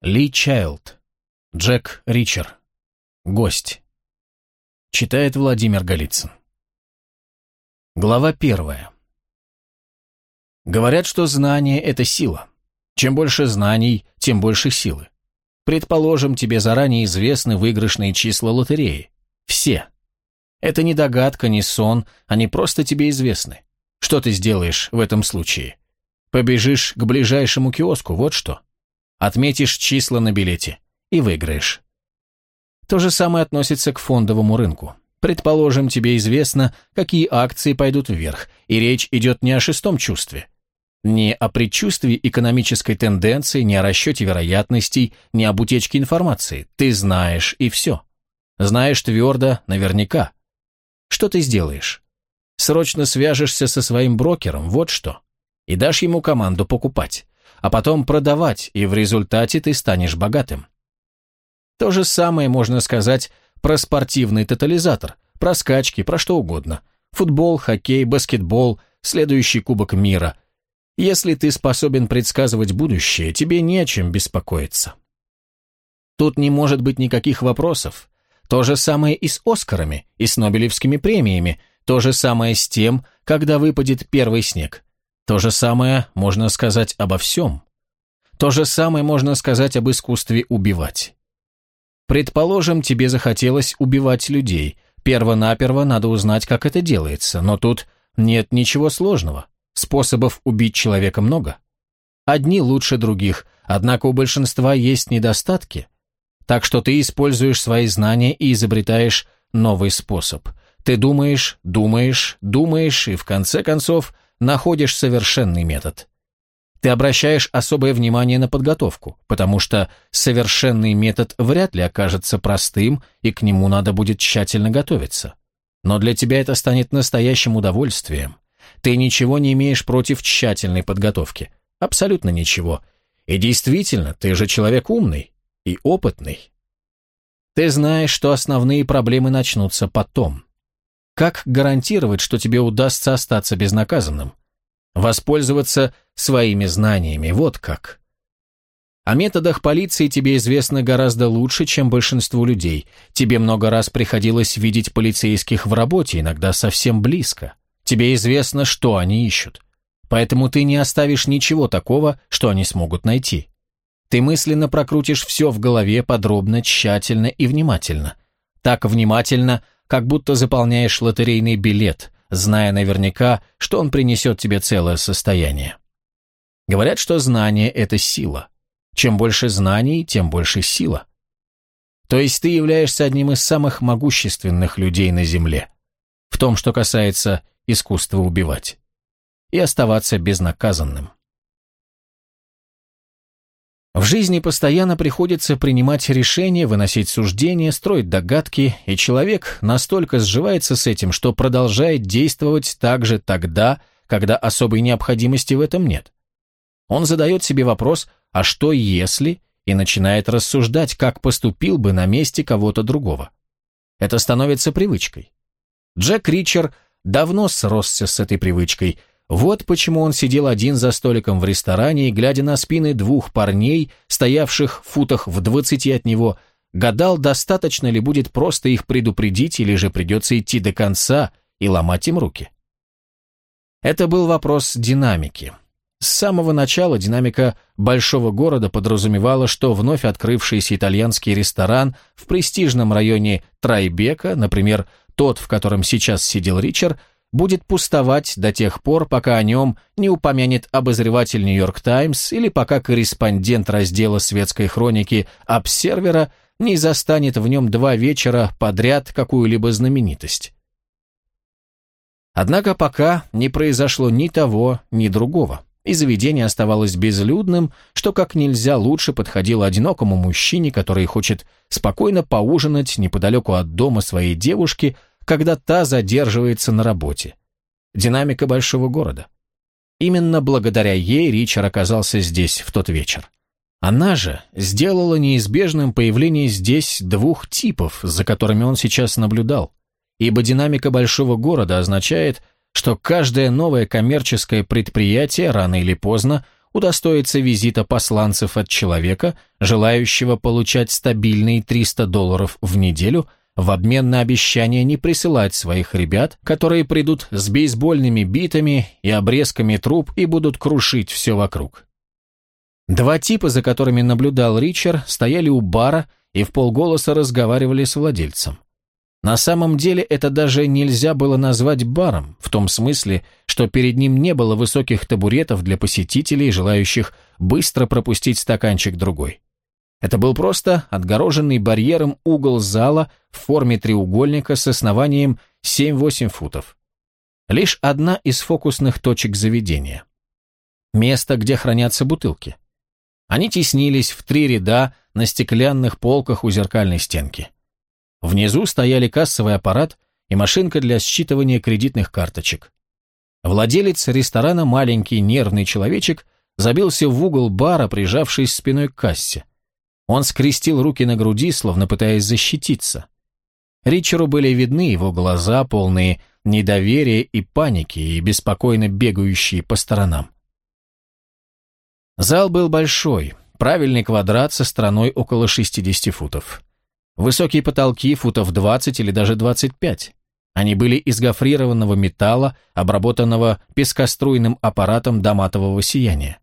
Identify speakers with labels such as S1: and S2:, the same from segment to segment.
S1: Ли Чайлд. Джек Ричер. Гость. Читает Владимир Голицын. Глава первая. Говорят, что знание – это сила. Чем больше знаний, тем больше силы. Предположим, тебе заранее известны выигрышные числа лотереи. Все. Это не догадка, не сон, они просто тебе известны. Что ты сделаешь в этом случае? Побежишь к ближайшему киоску, вот что. Отметишь числа на билете и выиграешь. То же самое относится к фондовому рынку. Предположим, тебе известно, какие акции пойдут вверх, и речь идет не о шестом чувстве. Не о предчувствии экономической тенденции, не о расчете вероятностей, не об утечке информации. Ты знаешь, и все. Знаешь твердо, наверняка. Что ты сделаешь? Срочно свяжешься со своим брокером, вот что. И дашь ему команду покупать, а потом продавать, и в результате ты станешь богатым. То же самое можно сказать про спортивный тотализатор, про скачки, про что угодно. Футбол, хоккей, баскетбол, следующий Кубок мира. Если ты способен предсказывать будущее, тебе не о чем беспокоиться. Тут не может быть никаких вопросов. То же самое и с Оскарами, и с Нобелевскими премиями, то же самое с тем, когда выпадет первый снег. То же самое можно сказать обо всем. То же самое можно сказать об искусстве убивать. Предположим, тебе захотелось убивать людей. Перво-наперво надо узнать, как это делается, но тут нет ничего сложного. Способов убить человека много. Одни лучше других, однако у большинства есть недостатки. Так что ты используешь свои знания и изобретаешь новый способ. Ты думаешь, думаешь, думаешь и в конце концов находишь совершенный метод. Ты обращаешь особое внимание на подготовку, потому что совершенный метод вряд ли окажется простым, и к нему надо будет тщательно готовиться. Но для тебя это станет настоящим удовольствием. Ты ничего не имеешь против тщательной подготовки. Абсолютно ничего. И действительно, ты же человек умный и опытный. Ты знаешь, что основные проблемы начнутся потом. Как гарантировать, что тебе удастся остаться безнаказанным? Воспользоваться своими знаниями, вот как. О методах полиции тебе известно гораздо лучше, чем большинству людей. Тебе много раз приходилось видеть полицейских в работе, иногда совсем близко. Тебе известно, что они ищут. Поэтому ты не оставишь ничего такого, что они смогут найти. Ты мысленно прокрутишь все в голове подробно, тщательно и внимательно. Так внимательно, как будто заполняешь лотерейный билет, зная наверняка, что он принесет тебе целое состояние. Говорят, что знание – это сила. Чем больше знаний, тем больше сила. То есть ты являешься одним из самых могущественных людей на Земле. В том, что касается искусства убивать. И оставаться безнаказанным. В жизни постоянно приходится принимать решения, выносить суждения, строить догадки, и человек настолько сживается с этим, что продолжает действовать так же тогда, когда особой необходимости в этом нет. Он задает себе вопрос «а что если?» и начинает рассуждать, как поступил бы на месте кого-то другого. Это становится привычкой. Джек Ричер давно сросся с этой привычкой, вот почему он сидел один за столиком в ресторане и, глядя на спины двух парней, стоявших в футах в двадцати от него, гадал, достаточно ли будет просто их предупредить или же придется идти до конца и ломать им руки. Это был вопрос динамики. С самого начала динамика большого города подразумевала, что вновь открывшийся итальянский ресторан в престижном районе Трайбека, например, тот, в котором сейчас сидел Ричард, будет пустовать до тех пор, пока о нем не упомянет обозреватель «Нью-Йорк Таймс» или пока корреспондент раздела светской хроники «Обсервера» не застанет в нем два вечера подряд какую-либо знаменитость. Однако пока не произошло ни того, ни другого, и заведение оставалось безлюдным, что как нельзя лучше подходило одинокому мужчине, который хочет спокойно поужинать неподалеку от дома своей девушки – когда та задерживается на работе. Динамика большого города. Именно благодаря ей Ричард оказался здесь в тот вечер. Она же сделала неизбежным появление здесь двух типов, за которыми он сейчас наблюдал, ибо динамика большого города означает, что каждое новое коммерческое предприятие рано или поздно удостоиться визита посланцев от человека, желающего получать стабильные 300 долларов в неделю в обмен на обещание не присылать своих ребят, которые придут с бейсбольными битами и обрезками труб и будут крушить все вокруг. Два типа, за которыми наблюдал Ричард, стояли у бара и в полголоса разговаривали с владельцем. На самом деле это даже нельзя было назвать баром, в том смысле, что перед ним не было высоких табуретов для посетителей, желающих быстро пропустить стаканчик другой. Это был просто отгороженный барьером угол зала в форме треугольника с основанием 7-8 футов. Лишь одна из фокусных точек заведения. Место, где хранятся бутылки. Они теснились в три ряда на стеклянных полках у зеркальной стенки. Внизу стояли кассовый аппарат и машинка для считывания кредитных карточек. Владелец ресторана, маленький нервный человечек, забился в угол бара, прижавшись спиной к кассе. Он скрестил руки на груди, словно пытаясь защититься. Ричеру были видны его глаза, полные недоверия и паники, и беспокойно бегающие по сторонам. Зал был большой, правильный квадрат со стороной около 60 футов. Высокие потолки футов 20 или даже 25. Они были из гофрированного металла, обработанного пескоструйным аппаратом до матового сияния.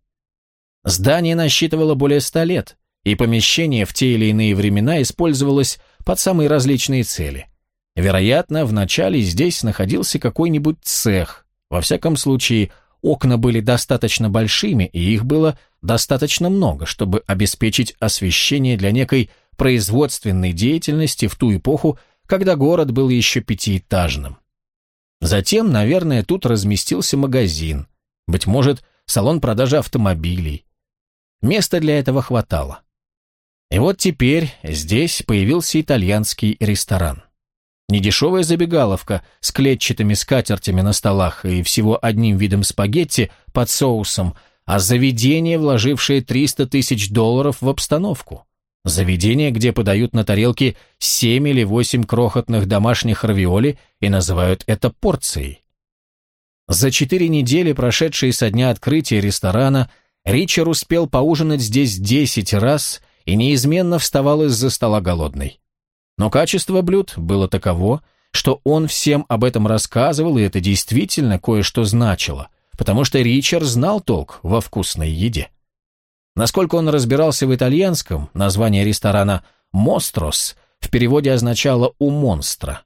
S1: Здание насчитывало более ста лет, и помещение в те или иные времена использовалось под самые различные цели. Вероятно, вначале здесь находился какой-нибудь цех. Во всяком случае, окна были достаточно большими, и их было достаточно много, чтобы обеспечить освещение для некой производственной деятельности в ту эпоху, когда город был еще пятиэтажным. Затем, наверное, тут разместился магазин, быть может, салон продажи автомобилей. Места для этого хватало. И вот теперь здесь появился итальянский ресторан. Недешевая забегаловка с клетчатыми скатертями на столах и всего одним видом спагетти под соусом, а заведение, вложившее 300 тысяч долларов в обстановку. Заведение, где подают на тарелке семь или восемь крохотных домашних равиоли и называют это порцией. За четыре недели, прошедшие со дня открытия ресторана, Ричард успел поужинать здесь десять раз и неизменно вставал из-за стола голодный. Но качество блюд было таково, что он всем об этом рассказывал, и это действительно кое-что значило, потому что Ричард знал толк во вкусной еде. Насколько он разбирался в итальянском, название ресторана «Мострос» в переводе означало «у монстра».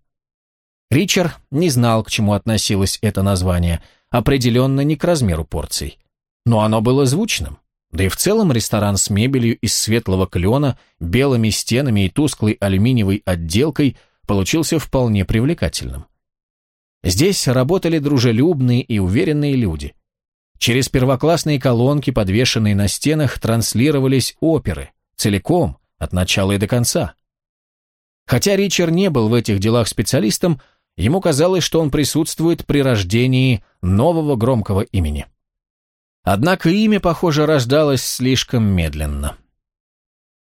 S1: Ричард не знал, к чему относилось это название, определенно не к размеру порций. Но оно было звучным. Да и в целом ресторан с мебелью из светлого клена, белыми стенами и тусклой алюминиевой отделкой получился вполне привлекательным. Здесь работали дружелюбные и уверенные люди, Через первоклассные колонки, подвешенные на стенах, транслировались оперы, целиком, от начала и до конца. Хотя Ричард не был в этих делах специалистом, ему казалось, что он присутствует при рождении нового громкого имени. Однако имя, похоже, рождалось слишком медленно.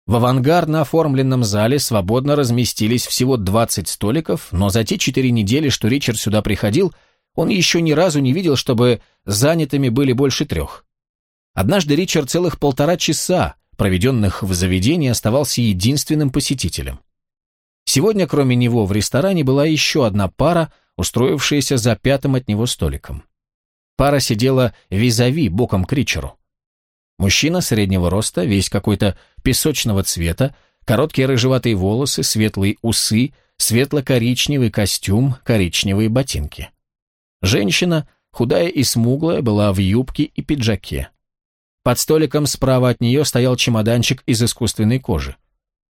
S1: В авангардно оформленном зале свободно разместились всего 20 столиков, но за те четыре недели, что Ричард сюда приходил – он еще ни разу не видел, чтобы занятыми были больше трех. Однажды Ричард целых полтора часа, проведенных в заведении, оставался единственным посетителем. Сегодня, кроме него, в ресторане была еще одна пара, устроившаяся за пятым от него столиком. Пара сидела визави, боком к Ричеру. Мужчина среднего роста, весь какой-то песочного цвета, короткие рыжеватые волосы, светлые усы, светло-коричневый костюм, коричневые ботинки. Женщина, худая и смуглая, была в юбке и пиджаке. Под столиком справа от нее стоял чемоданчик из искусственной кожи.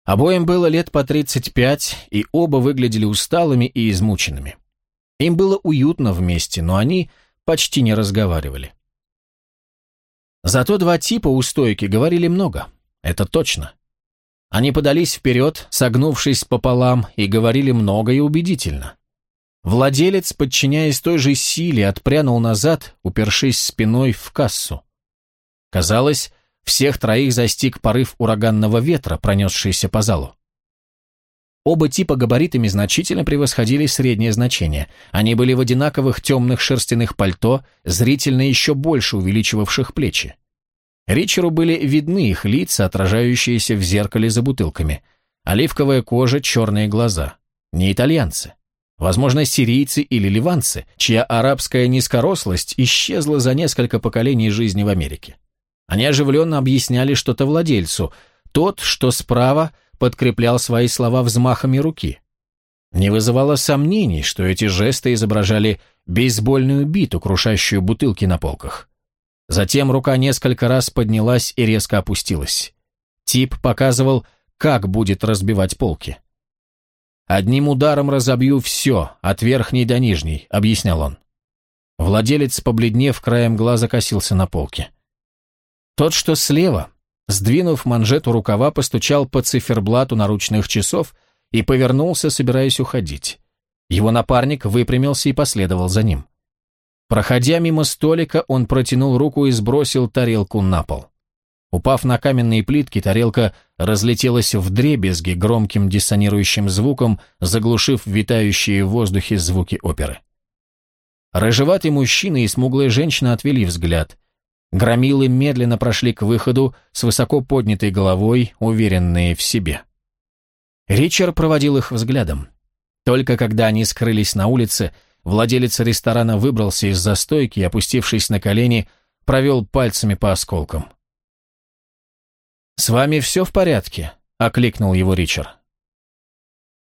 S1: Обоим было лет по 35, и оба выглядели усталыми и измученными. Им было уютно вместе, но они почти не разговаривали. Зато два типа у стойки говорили много, это точно. Они подались вперед, согнувшись пополам, и говорили много и убедительно. Владелец, подчиняясь той же силе, отпрянул назад, упершись спиной в кассу. Казалось, всех троих застиг порыв ураганного ветра, пронесшийся по залу. Оба типа габаритами значительно превосходили среднее значение. Они были в одинаковых темных шерстяных пальто, зрительно еще больше увеличивавших плечи. Ричеру были видны их лица, отражающиеся в зеркале за бутылками. Оливковая кожа, черные глаза. Не итальянцы. Возможно, сирийцы или ливанцы, чья арабская низкорослость исчезла за несколько поколений жизни в Америке. Они оживленно объясняли что-то владельцу. Тот, что справа, подкреплял свои слова взмахами руки. Не вызывало сомнений, что эти жесты изображали бейсбольную биту, крушащую бутылки на полках. Затем рука несколько раз поднялась и резко опустилась. Тип показывал, как будет разбивать полки. «Одним ударом разобью все, от верхней до нижней», — объяснял он. Владелец, побледнев, краем глаза косился на полке. Тот, что слева, сдвинув манжету рукава, постучал по циферблату наручных часов и повернулся, собираясь уходить. Его напарник выпрямился и последовал за ним. Проходя мимо столика, он протянул руку и сбросил тарелку на пол. Упав на каменные плитки, тарелка разлетелась в дребезги громким диссонирующим звуком, заглушив витающие в воздухе звуки оперы. Рыжеватый мужчина и смуглая женщина отвели взгляд. Громилы медленно прошли к выходу с высоко поднятой головой, уверенные в себе. Ричард проводил их взглядом. Только когда они скрылись на улице, владелец ресторана выбрался из застойки и, опустившись на колени, провел пальцами по осколкам. «С вами все в порядке?» — окликнул его Ричард.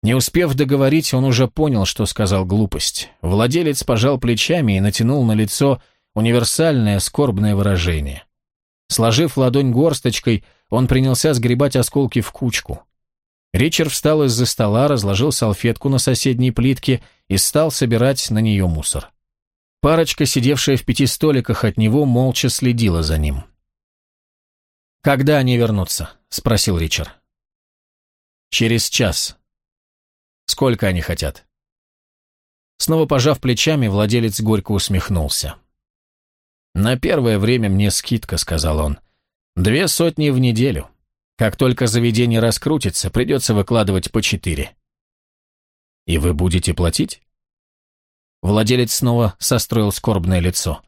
S1: Не успев договорить, он уже понял, что сказал глупость. Владелец пожал плечами и натянул на лицо универсальное скорбное выражение. Сложив ладонь горсточкой, он принялся сгребать осколки в кучку. Ричард встал из-за стола, разложил салфетку на соседней плитке и стал собирать на нее мусор. Парочка, сидевшая в пяти столиках от него, молча следила за ним. «Когда они вернутся?» — спросил Ричард. «Через час». «Сколько они хотят?» Снова пожав плечами, владелец горько усмехнулся. «На первое время мне скидка», — сказал он. «Две сотни в неделю. Как только заведение раскрутится, придется выкладывать по четыре». «И вы будете платить?» Владелец снова состроил скорбное лицо.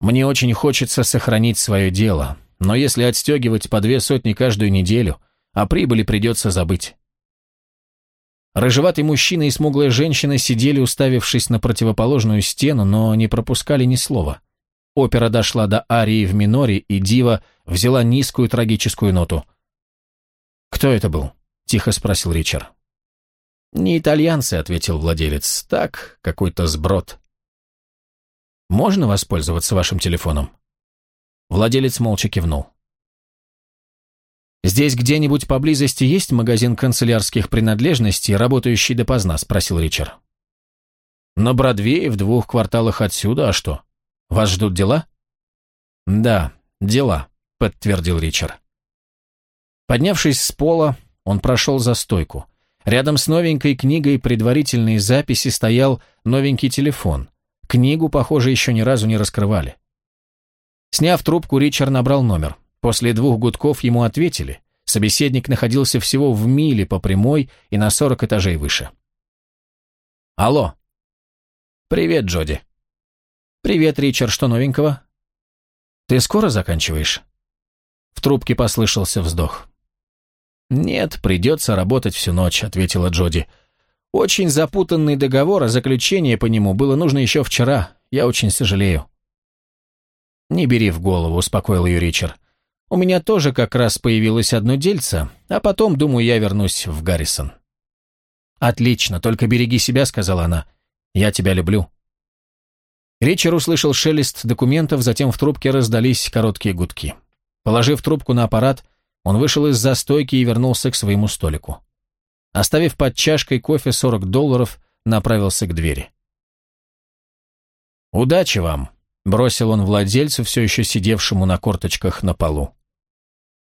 S1: «Мне очень хочется сохранить свое дело, но если отстегивать по две сотни каждую неделю, о прибыли придется забыть. Рыжеватый мужчина и смуглая женщина сидели, уставившись на противоположную стену, но не пропускали ни слова. Опера дошла до арии в миноре, и дива взяла низкую трагическую ноту. «Кто это был?» — тихо спросил Ричард. «Не итальянцы», — ответил владелец. «Так, какой-то сброд». «Можно воспользоваться вашим телефоном?» Владелец молча кивнул. «Здесь где-нибудь поблизости есть магазин канцелярских принадлежностей, работающий допоздна?» – спросил Ричард. «На Бродвее, в двух кварталах отсюда, а что? Вас ждут дела?» «Да, дела», – подтвердил Ричард. Поднявшись с пола, он прошел за стойку. Рядом с новенькой книгой предварительной записи стоял новенький телефон. Книгу, похоже, еще ни разу не раскрывали. Сняв трубку, Ричард набрал номер. После двух гудков ему ответили. Собеседник находился всего в миле по прямой и на 40 этажей выше. «Алло». «Привет, Джоди». «Привет, Ричард, что новенького?» «Ты скоро заканчиваешь?» В трубке послышался вздох. «Нет, придется работать всю ночь», — ответила Джоди. «Очень запутанный договор, а заключение по нему было нужно еще вчера. Я очень сожалею». «Не бери в голову», — успокоил ее Ричард. «У меня тоже как раз появилось одно дельце, а потом, думаю, я вернусь в Гаррисон». «Отлично, только береги себя», — сказала она. «Я тебя люблю». Ричард услышал шелест документов, затем в трубке раздались короткие гудки. Положив трубку на аппарат, он вышел из застойки и вернулся к своему столику. Оставив под чашкой кофе 40 долларов, направился к двери. «Удачи вам!» Бросил он владельцу, все еще сидевшему на корточках на полу.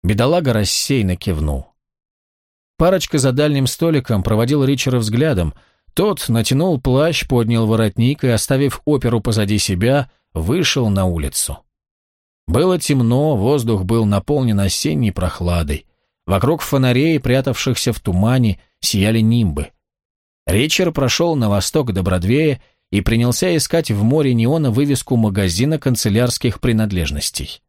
S1: Бедолага рассеянно кивнул. Парочка за дальним столиком проводил Ричера взглядом. Тот натянул плащ, поднял воротник и, оставив оперу позади себя, вышел на улицу. Было темно, воздух был наполнен осенней прохладой. Вокруг фонарей, прятавшихся в тумане, сияли нимбы. Ричард прошел на восток до Бродвея и принялся искать в море неона вывеску магазина канцелярских принадлежностей.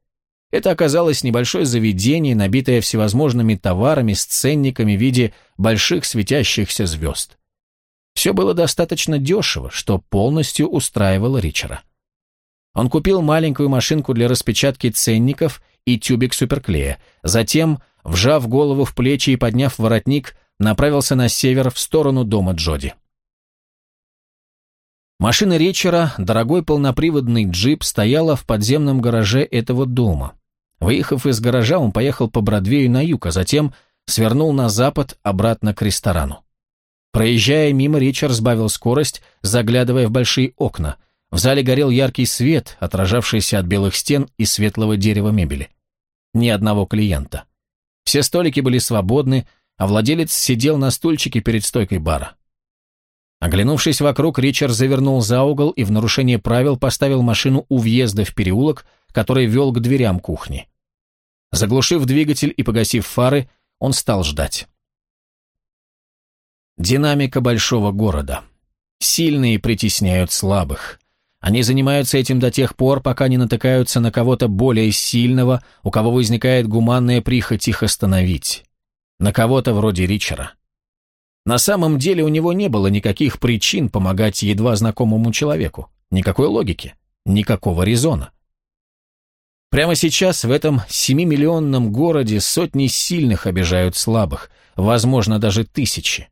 S1: Это оказалось небольшое заведение, набитое всевозможными товарами с ценниками в виде больших светящихся звезд. Все было достаточно дешево, что полностью устраивало Ричера. Он купил маленькую машинку для распечатки ценников и тюбик суперклея, затем, вжав голову в плечи и подняв воротник, направился на север в сторону дома Джоди. Машина Ричера, дорогой полноприводный джип, стояла в подземном гараже этого дома. Выехав из гаража, он поехал по Бродвею на юг, а затем свернул на запад обратно к ресторану. Проезжая мимо, Ричард сбавил скорость, заглядывая в большие окна. В зале горел яркий свет, отражавшийся от белых стен и светлого дерева мебели. Ни одного клиента. Все столики были свободны, а владелец сидел на стульчике перед стойкой бара. Оглянувшись вокруг, Ричард завернул за угол и в нарушение правил поставил машину у въезда в переулок, который вел к дверям кухни. Заглушив двигатель и погасив фары, он стал ждать. Динамика большого города. Сильные притесняют слабых. Они занимаются этим до тех пор, пока не натыкаются на кого-то более сильного, у кого возникает гуманная прихоть их остановить. На кого-то вроде Ричера. На самом деле у него не было никаких причин помогать едва знакомому человеку. Никакой логики, никакого резона. Прямо сейчас в этом семимиллионном городе сотни сильных обижают слабых, возможно, даже тысячи.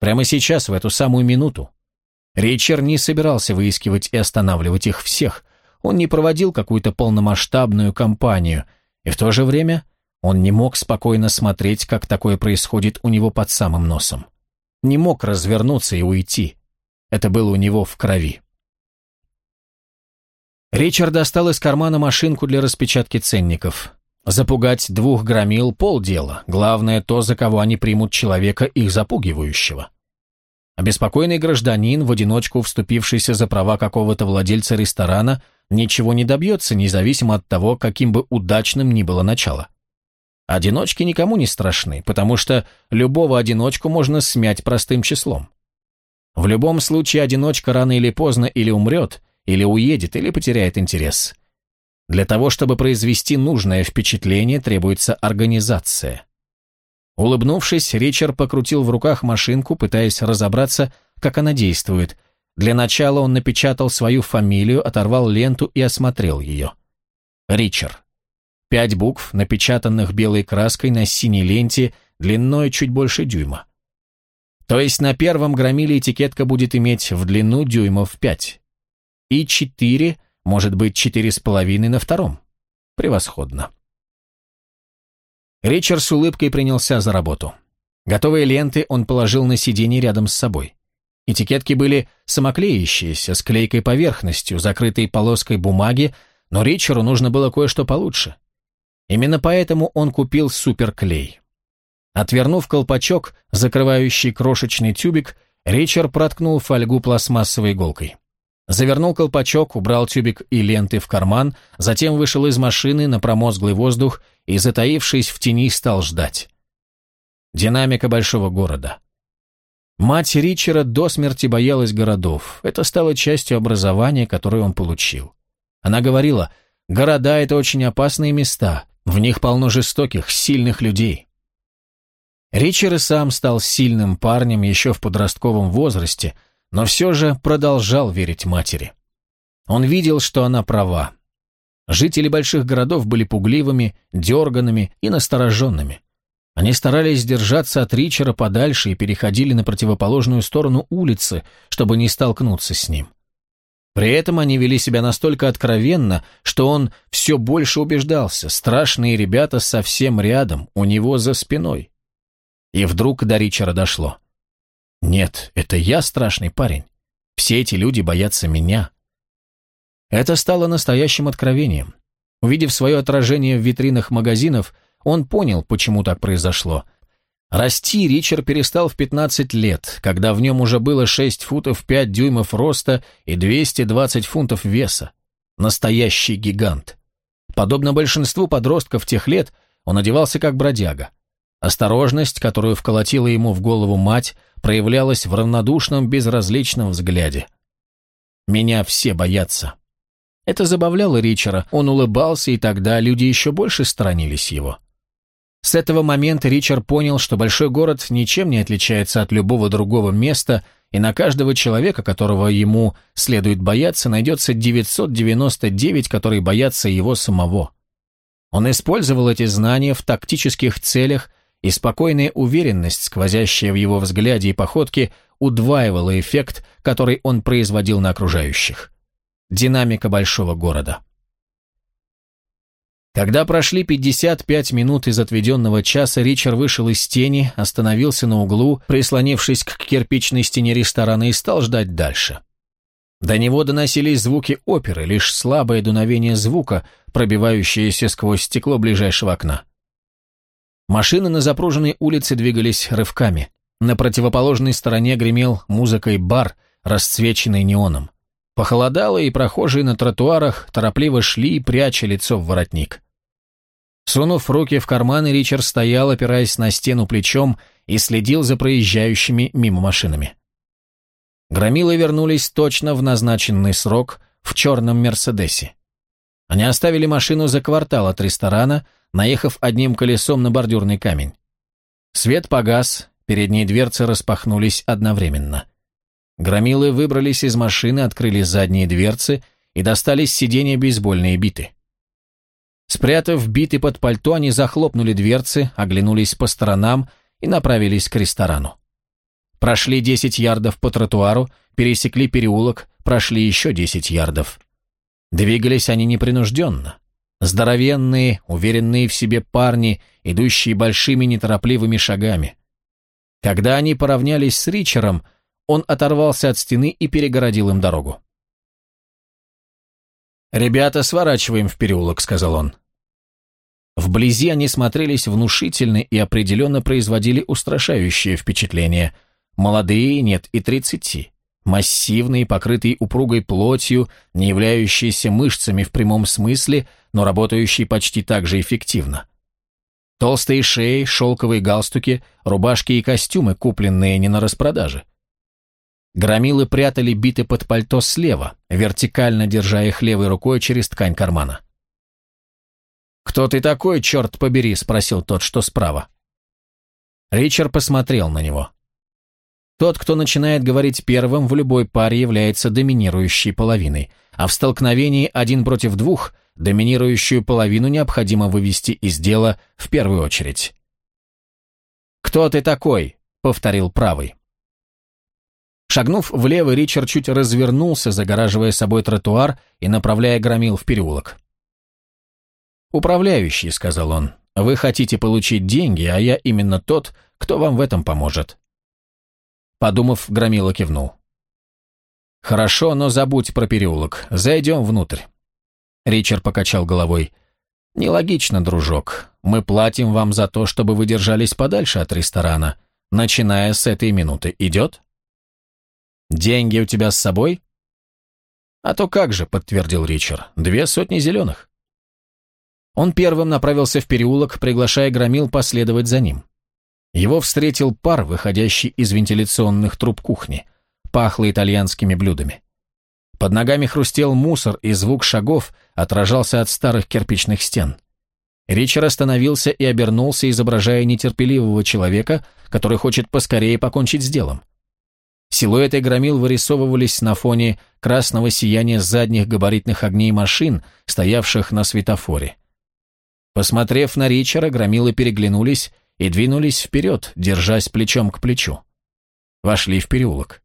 S1: Прямо сейчас, в эту самую минуту. Ричард не собирался выискивать и останавливать их всех. Он не проводил какую-то полномасштабную кампанию, и в то же время он не мог спокойно смотреть, как такое происходит у него под самым носом. Не мог развернуться и уйти. Это было у него в крови. Ричард достал из кармана машинку для распечатки ценников. Запугать двух громил – полдела. Главное то, за кого они примут человека, их запугивающего. Обеспокоенный гражданин, в одиночку вступившийся за права какого-то владельца ресторана, ничего не добьется, независимо от того, каким бы удачным ни было начало. Одиночки никому не страшны, потому что любого одиночку можно смять простым числом. В любом случае одиночка рано или поздно или умрет, или уедет, или потеряет интерес. Для того, чтобы произвести нужное впечатление, требуется организация. Улыбнувшись, Ричард покрутил в руках машинку, пытаясь разобраться, как она действует. Для начала он напечатал свою фамилию, оторвал ленту и осмотрел ее. Ричард. Пять букв, напечатанных белой краской на синей ленте, длиной чуть больше дюйма. То есть на первом громиле этикетка будет иметь в длину дюймов пять. И четыре может быть, четыре с половиной на втором. Превосходно. Ричард с улыбкой принялся за работу. Готовые ленты он положил на сиденье рядом с собой. Этикетки были самоклеящиеся, с клейкой поверхностью, закрытой полоской бумаги, но Ричару нужно было кое-что получше. Именно поэтому он купил суперклей. Отвернув колпачок, закрывающий крошечный тюбик, Ричард проткнул фольгу пластмассовой иголкой. Завернул колпачок, убрал тюбик и ленты в карман, затем вышел из машины на промозглый воздух и, затаившись в тени, стал ждать. Динамика большого города. Мать Ричера до смерти боялась городов. Это стало частью образования, которое он получил. Она говорила, города — это очень опасные места, в них полно жестоких, сильных людей. Ричер и сам стал сильным парнем еще в подростковом возрасте — но все же продолжал верить матери. Он видел, что она права. Жители больших городов были пугливыми, дерганными и настороженными. Они старались держаться от Ричера подальше и переходили на противоположную сторону улицы, чтобы не столкнуться с ним. При этом они вели себя настолько откровенно, что он все больше убеждался, страшные ребята совсем рядом, у него за спиной. И вдруг до Ричера дошло. Нет, это я страшный парень. Все эти люди боятся меня. Это стало настоящим откровением. Увидев свое отражение в витринах магазинов, он понял, почему так произошло. Расти Ричард перестал в 15 лет, когда в нем уже было 6 футов 5 дюймов роста и 220 фунтов веса. Настоящий гигант. Подобно большинству подростков тех лет, он одевался как бродяга. Осторожность, которую вколотила ему в голову мать, проявлялась в равнодушном, безразличном взгляде. «Меня все боятся. Это забавляло Ричера, он улыбался, и тогда люди еще больше сторонились его. С этого момента Ричард понял, что большой город ничем не отличается от любого другого места, и на каждого человека, которого ему следует бояться, найдется 999, которые боятся его самого. Он использовал эти знания в тактических целях, и спокойная уверенность, сквозящая в его взгляде и походке, удваивала эффект, который он производил на окружающих. Динамика большого города. Когда прошли 55 минут из отведенного часа, Ричард вышел из тени, остановился на углу, прислонившись к кирпичной стене ресторана и стал ждать дальше. До него доносились звуки оперы, лишь слабое дуновение звука, пробивающееся сквозь стекло ближайшего окна. Машины на запруженной улице двигались рывками. На противоположной стороне гремел музыкой бар, расцвеченный неоном. Похолодало, и прохожие на тротуарах торопливо шли, пряча лицо в воротник. Сунув руки в карманы, Ричард стоял, опираясь на стену плечом, и следил за проезжающими мимо машинами. Громилы вернулись точно в назначенный срок в черном «Мерседесе». Они оставили машину за квартал от ресторана, наехав одним колесом на бордюрный камень. Свет погас, передние дверцы распахнулись одновременно. Громилы выбрались из машины, открыли задние дверцы и достали с сиденья бейсбольные биты. Спрятав биты под пальто, они захлопнули дверцы, оглянулись по сторонам и направились к ресторану. Прошли 10 ярдов по тротуару, пересекли переулок, прошли еще 10 ярдов. Двигались они непринужденно. Здоровенные, уверенные в себе парни, идущие большими неторопливыми шагами. Когда они поравнялись с Ричером, он оторвался от стены и перегородил им дорогу. «Ребята, сворачиваем в переулок», — сказал он. Вблизи они смотрелись внушительно и определенно производили устрашающее впечатление. Молодые, нет и тридцати. Массивные, покрытые упругой плотью, не являющиеся мышцами в прямом смысле, но работающие почти так же эффективно. Толстые шеи, шелковые галстуки, рубашки и костюмы, купленные не на распродаже. Громилы прятали биты под пальто слева, вертикально держа их левой рукой через ткань кармана. «Кто ты такой, черт побери?» – спросил тот, что справа. Ричард посмотрел на него. Тот, кто начинает говорить первым, в любой паре является доминирующей половиной, а в столкновении один против двух доминирующую половину необходимо вывести из дела в первую очередь. «Кто ты такой?» – повторил правый. Шагнув влево, Ричард чуть развернулся, загораживая собой тротуар и направляя громил в переулок. «Управляющий», — сказал он, — «вы хотите получить деньги, а я именно тот, кто вам в этом поможет». Подумав, Громила кивнул. «Хорошо, но забудь про переулок. Зайдем внутрь». Ричард покачал головой. «Нелогично, дружок. Мы платим вам за то, чтобы вы держались подальше от ресторана. Начиная с этой минуты. Идет?» «Деньги у тебя с собой?» «А то как же», — подтвердил Ричард, — «две сотни зеленых». Он первым направился в переулок, приглашая Громил последовать за ним. Его встретил пар, выходящий из вентиляционных труб кухни. Пахло итальянскими блюдами. Под ногами хрустел мусор, и звук шагов отражался от старых кирпичных стен. Ричард остановился и обернулся, изображая нетерпеливого человека, который хочет поскорее покончить с делом. Силуэты громил вырисовывались на фоне красного сияния задних габаритных огней машин, стоявших на светофоре. Посмотрев на Ричера, громилы переглянулись и двинулись вперед, держась плечом к плечу. Вошли в переулок.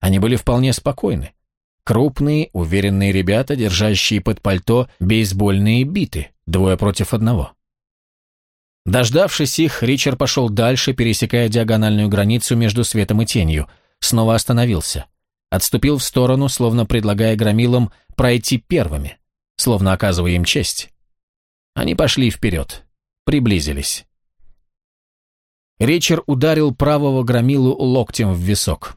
S1: Они были вполне спокойны. Крупные, уверенные ребята, держащие под пальто бейсбольные биты, двое против одного. Дождавшись их, Ричард пошел дальше, пересекая диагональную границу между светом и тенью – снова остановился. Отступил в сторону, словно предлагая громилам пройти первыми, словно оказывая им честь. Они пошли вперед, приблизились. Ричард ударил правого громилу локтем в висок.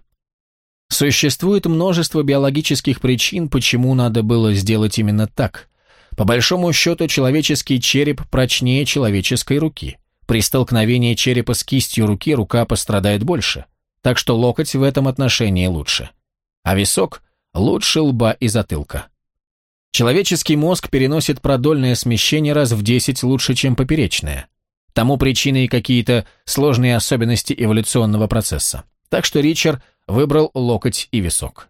S1: Существует множество биологических причин, почему надо было сделать именно так. По большому счету, человеческий череп прочнее человеческой руки. При столкновении черепа с кистью руки рука пострадает больше так что локоть в этом отношении лучше. А висок лучше лба и затылка. Человеческий мозг переносит продольное смещение раз в 10 лучше, чем поперечное. Тому причиной какие-то сложные особенности эволюционного процесса. Так что Ричард выбрал локоть и висок.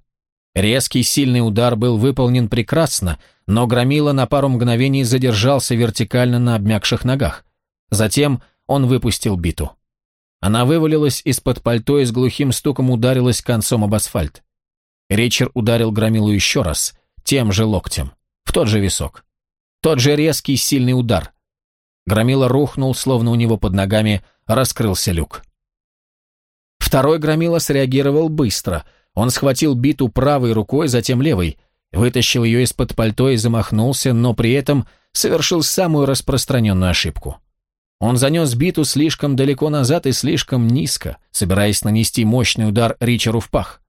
S1: Резкий, сильный удар был выполнен прекрасно, но Громила на пару мгновений задержался вертикально на обмякших ногах. Затем он выпустил биту. Она вывалилась из-под пальто и с глухим стуком ударилась концом об асфальт. Ричард ударил Громилу еще раз, тем же локтем, в тот же висок. Тот же резкий, сильный удар. Громила рухнул, словно у него под ногами раскрылся люк. Второй Громила среагировал быстро. Он схватил биту правой рукой, затем левой, вытащил ее из-под пальто и замахнулся, но при этом совершил самую распространенную ошибку. Он занес биту слишком далеко назад и слишком низко, собираясь нанести мощный удар Ричеру в пах.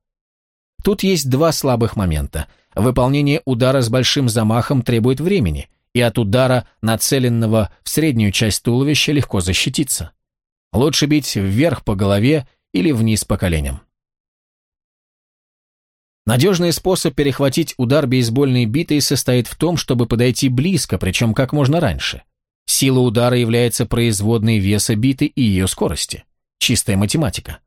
S1: Тут есть два слабых момента. Выполнение удара с большим замахом требует времени, и от удара, нацеленного в среднюю часть туловища, легко защититься. Лучше бить вверх по голове или вниз по коленям. Надежный способ перехватить удар бейсбольной битой состоит в том, чтобы подойти близко, причем как можно раньше. Сила удара является производной веса биты и ее скорости. Чистая математика.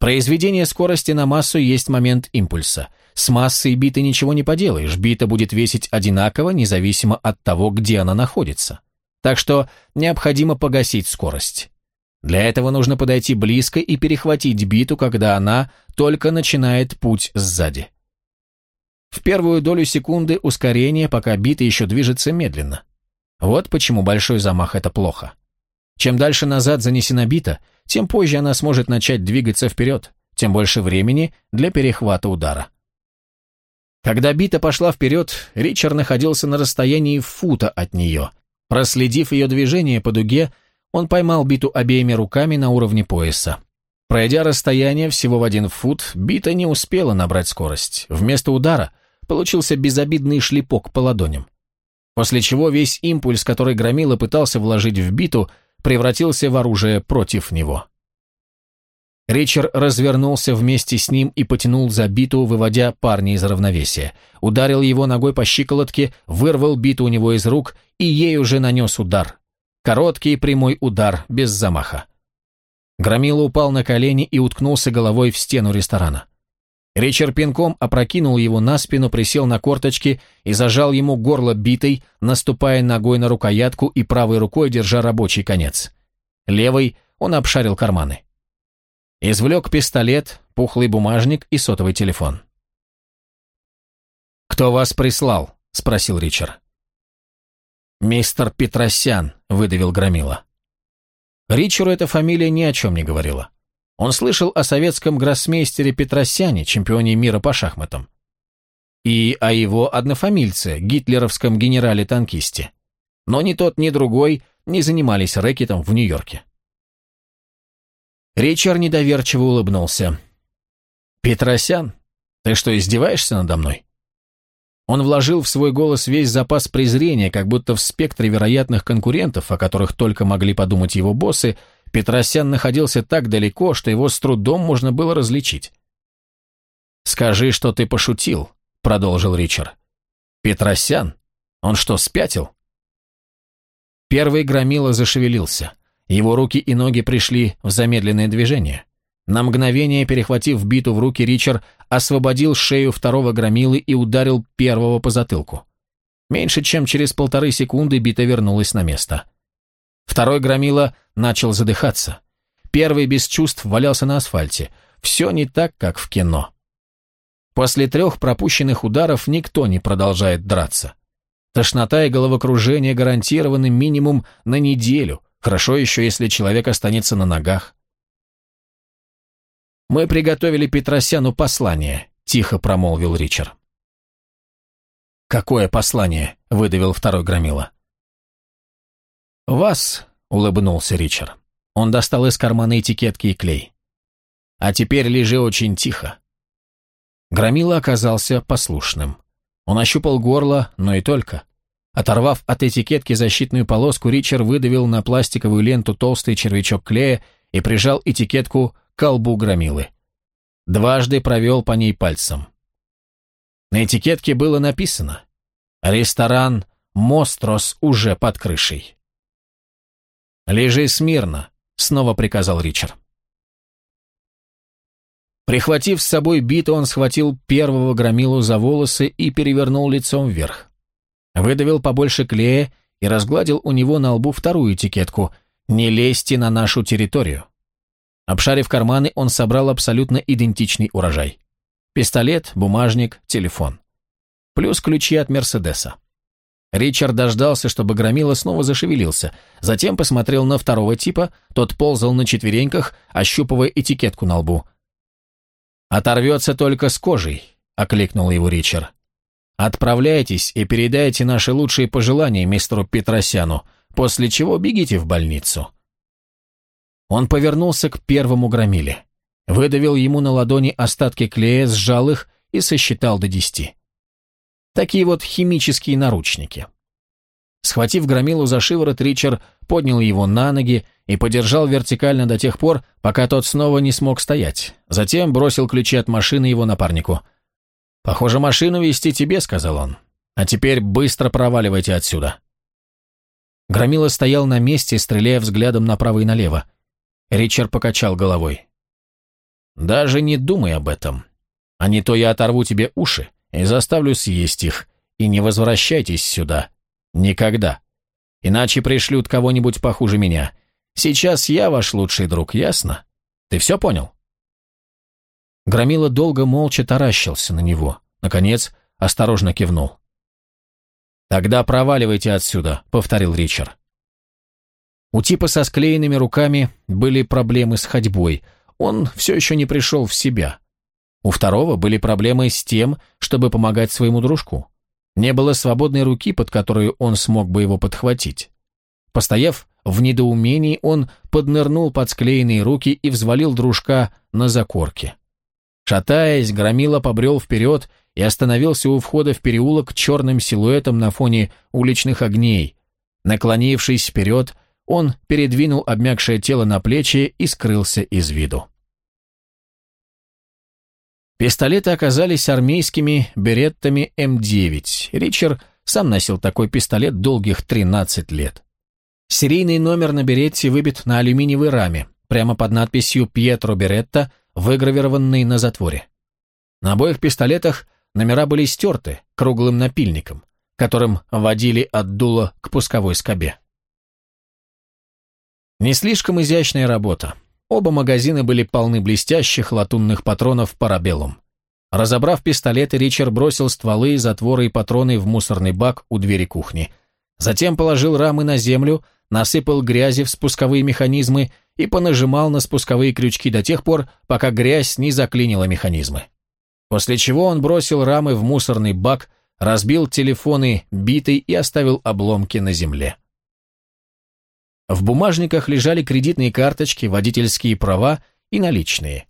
S1: Произведение скорости на массу есть момент импульса. С массой биты ничего не поделаешь, бита будет весить одинаково, независимо от того, где она находится. Так что необходимо погасить скорость. Для этого нужно подойти близко и перехватить биту, когда она только начинает путь сзади. В первую долю секунды ускорение, пока бита еще движется медленно. Вот почему большой замах – это плохо. Чем дальше назад занесена бита, тем позже она сможет начать двигаться вперед, тем больше времени для перехвата удара. Когда бита пошла вперед, Ричард находился на расстоянии фута от нее. Проследив ее движение по дуге, он поймал биту обеими руками на уровне пояса. Пройдя расстояние всего в один фут, бита не успела набрать скорость. Вместо удара получился безобидный шлепок по ладоням. После чего весь импульс, который Громила пытался вложить в биту, превратился в оружие против него. Ричард развернулся вместе с ним и потянул за биту, выводя парня из равновесия. Ударил его ногой по щиколотке, вырвал биту у него из рук и ей уже нанес удар. Короткий прямой удар, без замаха. Громила упал на колени и уткнулся головой в стену ресторана. Ричард пинком опрокинул его на спину, присел на корточки и зажал ему горло битой, наступая ногой на рукоятку и правой рукой держа рабочий конец. Левой он обшарил карманы. Извлек пистолет, пухлый бумажник и сотовый телефон. «Кто вас прислал?» — спросил Ричард. «Мистер Петросян», — выдавил Громила. Ричеру эта фамилия ни о чем не говорила. Он слышал о советском гроссмейстере Петросяне, чемпионе мира по шахматам. И о его однофамильце, гитлеровском генерале-танкисте. Но ни тот, ни другой не занимались рэкетом в Нью-Йорке. Ричард недоверчиво улыбнулся. «Петросян, ты что, издеваешься надо мной?» Он вложил в свой голос весь запас презрения, как будто в спектре вероятных конкурентов, о которых только могли подумать его боссы, Петросян находился так далеко, что его с трудом можно было различить. «Скажи, что ты пошутил», — продолжил Ричард. «Петросян? Он что, спятил?» Первый громила зашевелился. Его руки и ноги пришли в замедленное движение. На мгновение, перехватив биту в руки, Ричард освободил шею второго громилы и ударил первого по затылку. Меньше чем через полторы секунды бита вернулась на место. Второй громила начал задыхаться. Первый без чувств валялся на асфальте. Все не так, как в кино. После трех пропущенных ударов никто не продолжает драться. Тошнота и головокружение гарантированы минимум на неделю, хорошо еще, если человек останется на ногах. «Мы приготовили Петросяну послание», — тихо промолвил Ричард. «Какое послание?» — выдавил второй громила. «Вас», — улыбнулся Ричард. Он достал из кармана этикетки и клей. «А теперь лежи очень тихо». Громила оказался послушным. Он ощупал горло, но и только. Оторвав от этикетки защитную полоску, Ричард выдавил на пластиковую ленту толстый червячок клея и прижал этикетку к колбу громилы. Дважды провел по ней пальцем. На этикетке было написано Ресторан «Мострос» уже под крышей. «Лежи смирно», — снова приказал Ричард. Прихватив с собой биту, он схватил первого громилу за волосы и перевернул лицом вверх. Выдавил побольше клея и разгладил у него на лбу вторую этикетку «Не лезьте на нашу территорию». Обшарив карманы, он собрал абсолютно идентичный урожай. Пистолет, бумажник, телефон. Плюс ключи от Мерседеса. Ричард дождался, чтобы Громила снова зашевелился, затем посмотрел на второго типа, тот ползал на четвереньках, ощупывая этикетку на лбу. «Оторвется только с кожей», — окликнул его Ричард. «Отправляйтесь и передайте наши лучшие пожелания мистеру Петросяну, после чего бегите в больницу». Он повернулся к первому громиле, выдавил ему на ладони остатки клея, сжал их и сосчитал до десяти. Такие вот химические наручники. Схватив громилу за шиворот, Ричард поднял его на ноги и подержал вертикально до тех пор, пока тот снова не смог стоять. Затем бросил ключи от машины его напарнику. «Похоже, машину вести тебе», — сказал он. «А теперь быстро проваливайте отсюда». Громила стоял на месте, стреляя взглядом направо и налево. Ричард покачал головой. «Даже не думай об этом. А не то я оторву тебе уши и заставлю съесть их, и не возвращайтесь сюда. Никогда. Иначе пришлют кого-нибудь похуже меня. Сейчас я ваш лучший друг, ясно? Ты все понял?» Громила долго молча таращился на него. Наконец, осторожно кивнул. «Тогда проваливайте отсюда», — повторил Ричард. У типа со склеенными руками были проблемы с ходьбой. Он все еще не пришел в себя. У второго были проблемы с тем, чтобы помогать своему дружку. Не было свободной руки, под которую он смог бы его подхватить. Постояв в недоумении, он поднырнул под склеенные руки и взвалил дружка на закорке. Шатаясь, Громила побрел вперед и остановился у входа в переулок черным силуэтом на фоне уличных огней. Наклонившись вперед, он передвинул обмякшее тело на плечи и скрылся из виду. Пистолеты оказались армейскими береттами М9. Ричард сам носил такой пистолет долгих 13 лет. Серийный номер на беретте выбит на алюминиевой раме, прямо под надписью «Пьетро Беретта», выгравированной на затворе. На обоих пистолетах номера были стерты круглым напильником, которым водили от дула к пусковой скобе. Не слишком изящная работа. Оба магазина были полны блестящих латунных патронов парабеллум. Разобрав пистолеты, Ричард бросил стволы, затворы и патроны в мусорный бак у двери кухни. Затем положил рамы на землю, насыпал грязи в спусковые механизмы и понажимал на спусковые крючки до тех пор, пока грязь не заклинила механизмы. После чего он бросил рамы в мусорный бак, разбил телефоны битой и оставил обломки на земле. В бумажниках лежали кредитные карточки, водительские права и наличные.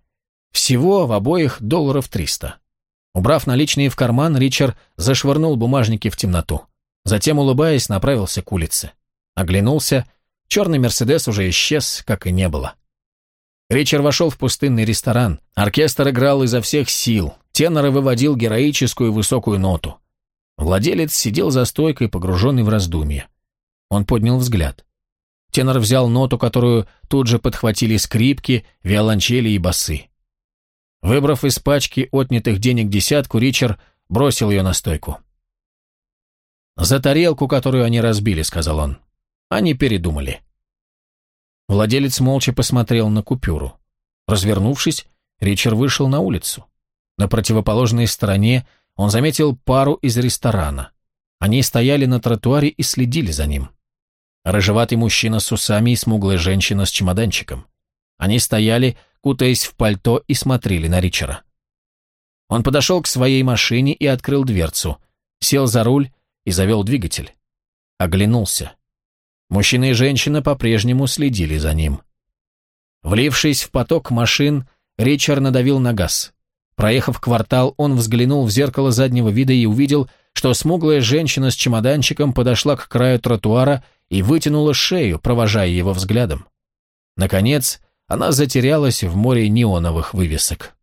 S1: Всего в обоих долларов триста. Убрав наличные в карман, Ричард зашвырнул бумажники в темноту. Затем, улыбаясь, направился к улице. Оглянулся. Черный «Мерседес» уже исчез, как и не было. Ричард вошел в пустынный ресторан. Оркестр играл изо всех сил. Тенор выводил героическую высокую ноту. Владелец сидел за стойкой, погруженный в раздумья. Он поднял взгляд. Тенор взял ноту, которую тут же подхватили скрипки, виолончели и басы. Выбрав из пачки отнятых денег десятку, Ричард бросил ее на стойку. «За тарелку, которую они разбили», — сказал он. Они передумали. Владелец молча посмотрел на купюру. Развернувшись, Ричард вышел на улицу. На противоположной стороне он заметил пару из ресторана. Они стояли на тротуаре и следили за ним. Рыжеватый мужчина с усами и смуглая женщина с чемоданчиком. Они стояли, кутаясь в пальто, и смотрели на Ричера. Он подошел к своей машине и открыл дверцу, сел за руль и завел двигатель. Оглянулся. Мужчина и женщина по-прежнему следили за ним. Влившись в поток машин, Ричард надавил на газ. Проехав квартал, он взглянул в зеркало заднего вида и увидел, что смуглая женщина с чемоданчиком подошла к краю тротуара и вытянула шею, провожая его взглядом. Наконец, она затерялась в море неоновых вывесок.